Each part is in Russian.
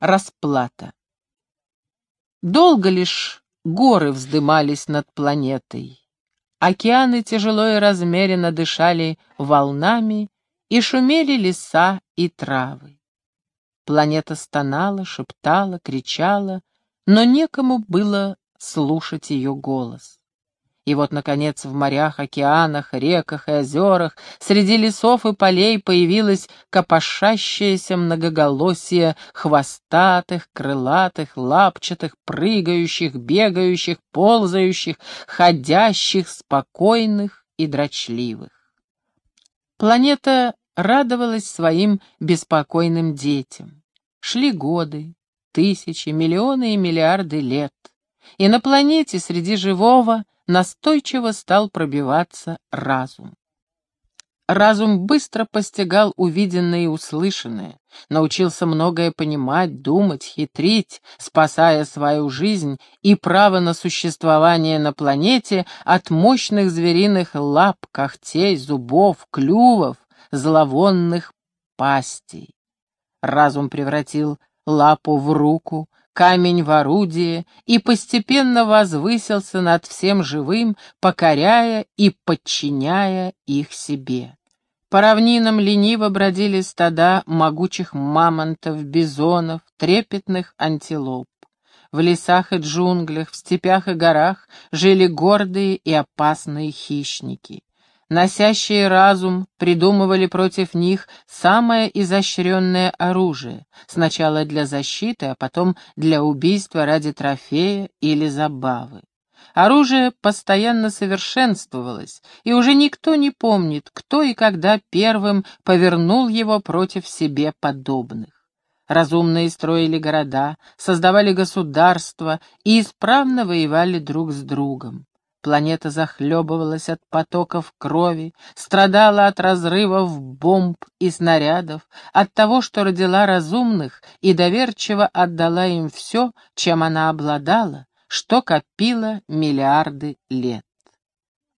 Расплата. Долго лишь горы вздымались над планетой. Океаны тяжело и размеренно дышали волнами, и шумели леса и травы. Планета стонала, шептала, кричала, но некому было слушать ее голос. И вот, наконец, в морях, океанах, реках и озерах, среди лесов и полей появилось копошащееся многоголосие хвостатых, крылатых, лапчатых, прыгающих, бегающих, ползающих, ходящих, спокойных и дрочливых. Планета радовалась своим беспокойным детям. Шли годы, тысячи, миллионы и миллиарды лет, и на планете среди живого — настойчиво стал пробиваться разум. Разум быстро постигал увиденное и услышанное, научился многое понимать, думать, хитрить, спасая свою жизнь и право на существование на планете от мощных звериных лап, когтей, зубов, клювов, зловонных пастей. Разум превратил лапу в руку, камень в орудие и постепенно возвысился над всем живым, покоряя и подчиняя их себе. По равнинам лениво бродили стада могучих мамонтов, бизонов, трепетных антилоп. В лесах и джунглях, в степях и горах жили гордые и опасные хищники носящие разум, придумывали против них самое изощренное оружие, сначала для защиты, а потом для убийства ради трофея или забавы. Оружие постоянно совершенствовалось, и уже никто не помнит, кто и когда первым повернул его против себе подобных. Разумные строили города, создавали государства и исправно воевали друг с другом. Планета захлебывалась от потоков крови, страдала от разрывов бомб и снарядов, от того, что родила разумных и доверчиво отдала им все, чем она обладала, что копила миллиарды лет.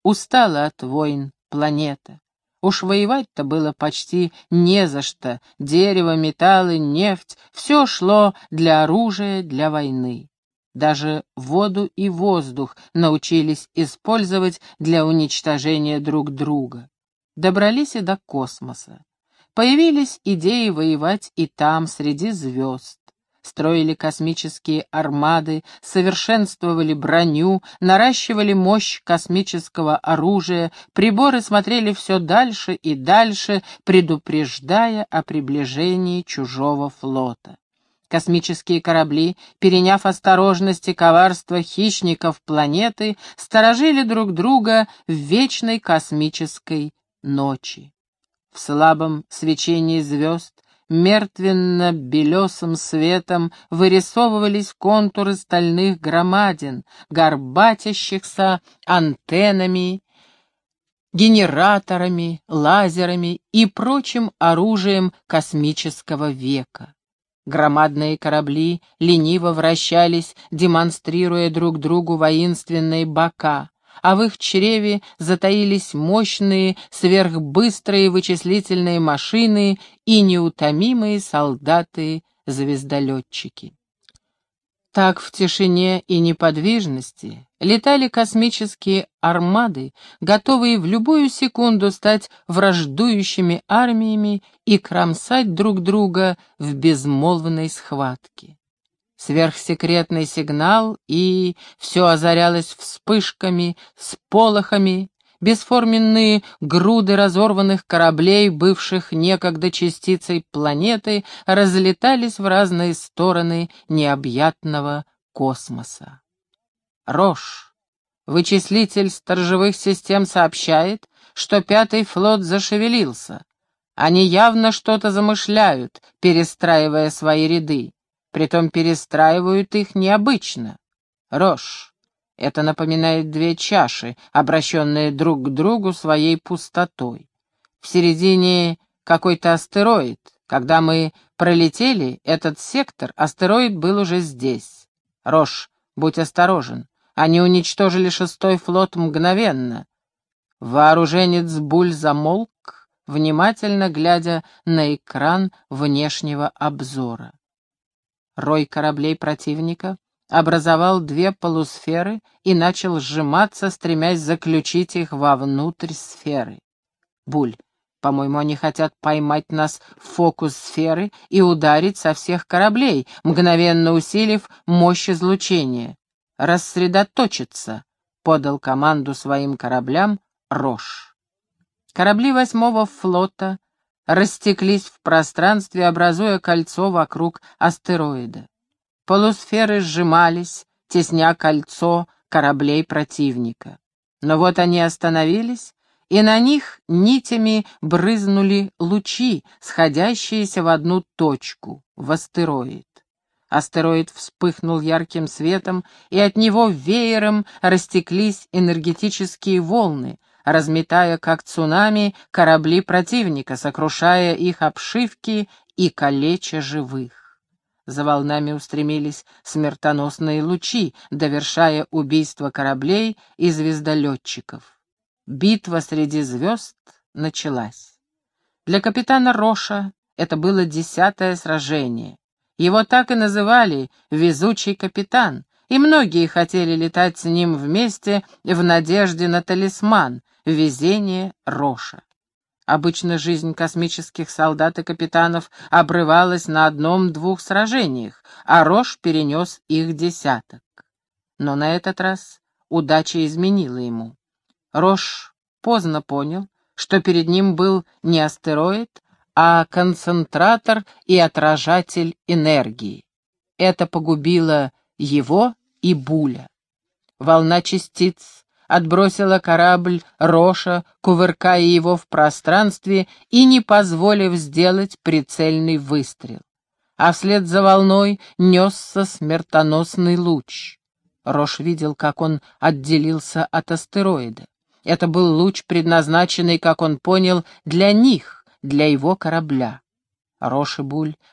Устала от войн планета. Уж воевать-то было почти не за что. Дерево, металлы, нефть — все шло для оружия, для войны. Даже воду и воздух научились использовать для уничтожения друг друга. Добрались и до космоса. Появились идеи воевать и там, среди звезд. Строили космические армады, совершенствовали броню, наращивали мощь космического оружия, приборы смотрели все дальше и дальше, предупреждая о приближении чужого флота. Космические корабли, переняв осторожность и коварство хищников планеты, сторожили друг друга в вечной космической ночи. В слабом свечении звезд мертвенно-белесым светом вырисовывались контуры стальных громадин, горбатящихся антеннами, генераторами, лазерами и прочим оружием космического века. Громадные корабли лениво вращались, демонстрируя друг другу воинственные бока, а в их чреве затаились мощные, сверхбыстрые вычислительные машины и неутомимые солдаты-звездолетчики. Так в тишине и неподвижности летали космические армады, готовые в любую секунду стать враждующими армиями и кромсать друг друга в безмолвной схватке. Сверхсекретный сигнал, и все озарялось вспышками, сполохами, бесформенные груды разорванных кораблей, бывших некогда частицей планеты, разлетались в разные стороны необъятного космоса. Рош, вычислитель сторожевых систем сообщает, что пятый флот зашевелился. Они явно что-то замышляют, перестраивая свои ряды. Притом перестраивают их необычно. Рош, это напоминает две чаши, обращенные друг к другу своей пустотой. В середине какой-то астероид. Когда мы пролетели этот сектор, астероид был уже здесь. Рош, будь осторожен. Они уничтожили шестой флот мгновенно. Вооруженец Буль замолк, внимательно глядя на экран внешнего обзора. Рой кораблей противника образовал две полусферы и начал сжиматься, стремясь заключить их вовнутрь сферы. Буль, по-моему, они хотят поймать нас в фокус сферы и ударить со всех кораблей, мгновенно усилив мощь излучения. Рассредоточиться, подал команду своим кораблям Рош. Корабли восьмого флота растеклись в пространстве, образуя кольцо вокруг астероида. Полусферы сжимались, тесня кольцо кораблей противника. Но вот они остановились, и на них нитями брызнули лучи, сходящиеся в одну точку, в астероид. Астероид вспыхнул ярким светом, и от него веером растеклись энергетические волны, разметая, как цунами, корабли противника, сокрушая их обшивки и калеча живых. За волнами устремились смертоносные лучи, довершая убийство кораблей и звездолетчиков. Битва среди звезд началась. Для капитана Роша это было десятое сражение. Его так и называли «везучий капитан», и многие хотели летать с ним вместе в надежде на талисман «Везение Роша». Обычно жизнь космических солдат и капитанов обрывалась на одном-двух сражениях, а Рош перенес их десяток. Но на этот раз удача изменила ему. Рош поздно понял, что перед ним был не астероид, а концентратор и отражатель энергии. Это погубило его и Буля. Волна частиц отбросила корабль Роша, кувыркая его в пространстве и не позволив сделать прицельный выстрел. А вслед за волной несся смертоносный луч. Рош видел, как он отделился от астероида. Это был луч, предназначенный, как он понял, для них, для его корабля. Рош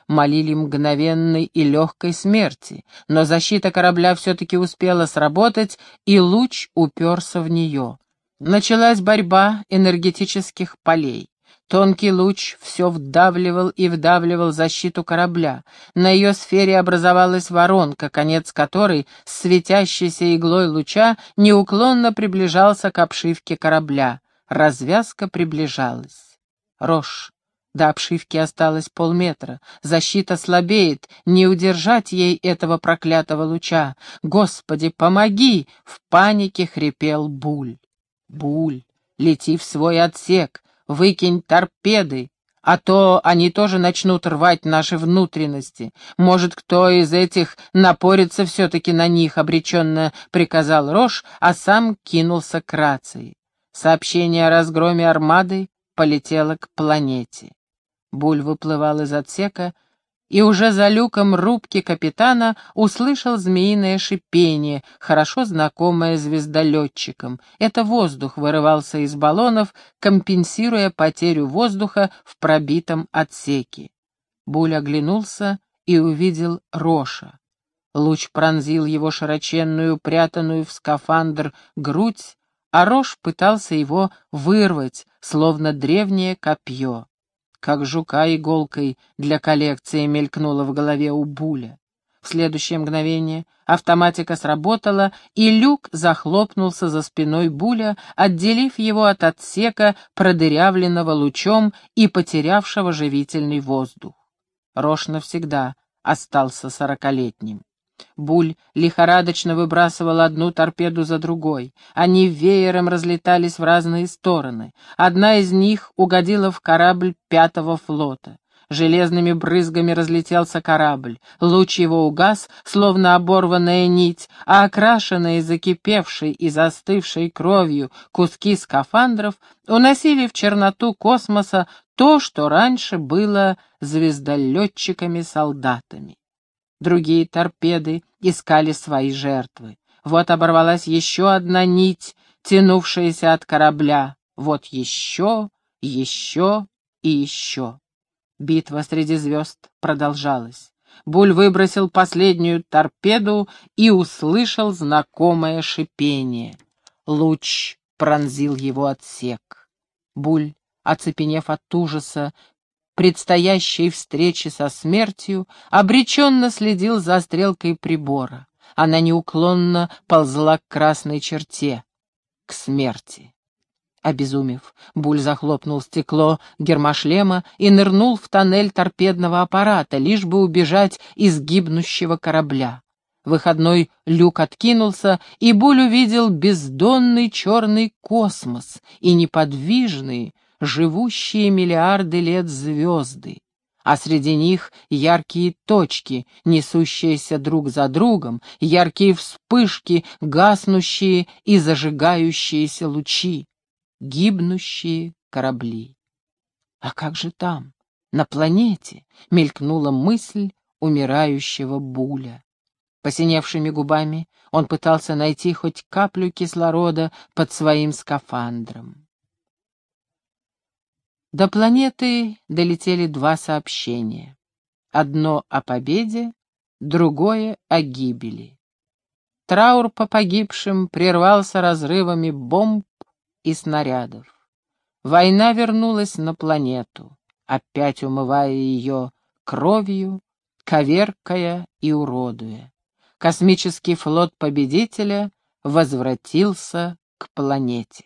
молили мгновенной и легкой смерти, но защита корабля все-таки успела сработать, и луч уперся в нее. Началась борьба энергетических полей. Тонкий луч все вдавливал и вдавливал защиту корабля. На ее сфере образовалась воронка, конец которой, светящейся иглой луча, неуклонно приближался к обшивке корабля. Развязка приближалась. Рош, до обшивки осталось полметра. Защита слабеет, не удержать ей этого проклятого луча. Господи, помоги! В панике хрипел Буль. Буль, лети в свой отсек, выкинь торпеды, а то они тоже начнут рвать наши внутренности. Может, кто из этих напорится все-таки на них, обреченно приказал Рош, а сам кинулся к рации. Сообщение о разгроме армады полетело к планете. Буль выплывал из отсека и уже за люком рубки капитана услышал змеиное шипение, хорошо знакомое звездолетчикам. Это воздух вырывался из баллонов, компенсируя потерю воздуха в пробитом отсеке. Буль оглянулся и увидел Роша. Луч пронзил его широченную, прятанную в скафандр грудь, а Рош пытался его вырвать, словно древнее копье как жука иголкой для коллекции мелькнуло в голове у Буля. В следующее мгновение автоматика сработала, и люк захлопнулся за спиной Буля, отделив его от отсека, продырявленного лучом и потерявшего живительный воздух. Рош навсегда остался сорокалетним. Буль лихорадочно выбрасывал одну торпеду за другой. Они веером разлетались в разные стороны. Одна из них угодила в корабль пятого флота. Железными брызгами разлетелся корабль. Луч его угас, словно оборванная нить, а окрашенные, закипевшей и застывшей кровью куски скафандров уносили в черноту космоса то, что раньше было звездолетчиками-солдатами. Другие торпеды искали свои жертвы. Вот оборвалась еще одна нить, тянувшаяся от корабля. Вот еще, еще и еще. Битва среди звезд продолжалась. Буль выбросил последнюю торпеду и услышал знакомое шипение. Луч пронзил его отсек. Буль, оцепенев от ужаса, предстоящей встречи со смертью, обреченно следил за стрелкой прибора. Она неуклонно ползла к красной черте, к смерти. Обезумев, Буль захлопнул стекло гермошлема и нырнул в тоннель торпедного аппарата, лишь бы убежать из гибнущего корабля. Выходной люк откинулся, и Буль увидел бездонный черный космос и неподвижные, живущие миллиарды лет звезды, а среди них яркие точки, несущиеся друг за другом, яркие вспышки, гаснущие и зажигающиеся лучи, гибнущие корабли. А как же там, на планете, мелькнула мысль умирающего Буля. Посиневшими губами он пытался найти хоть каплю кислорода под своим скафандром. До планеты долетели два сообщения. Одно о победе, другое о гибели. Траур по погибшим прервался разрывами бомб и снарядов. Война вернулась на планету, опять умывая ее кровью, коверкая и уродуя космический флот победителя возвратился к планете.